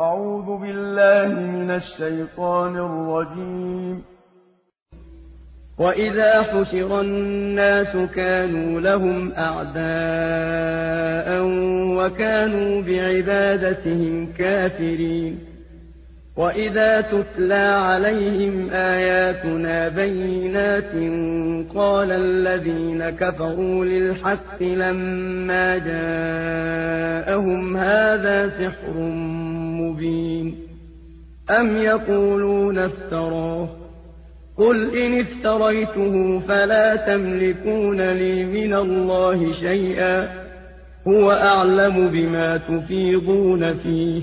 أعوذ بالله من الشيطان الرجيم. وإذا حشر الناس كانوا لهم أعداء وكانوا بعبادتهم كافرين. وإذا تتلى عليهم آياتنا بينات قال الذين كفروا للحق لما جاءهم هذا سحر مبين أم يقولون افتراه قل إن افتريته فلا تملكون لي من الله شيئا هو أعلم بما تفيضون فيه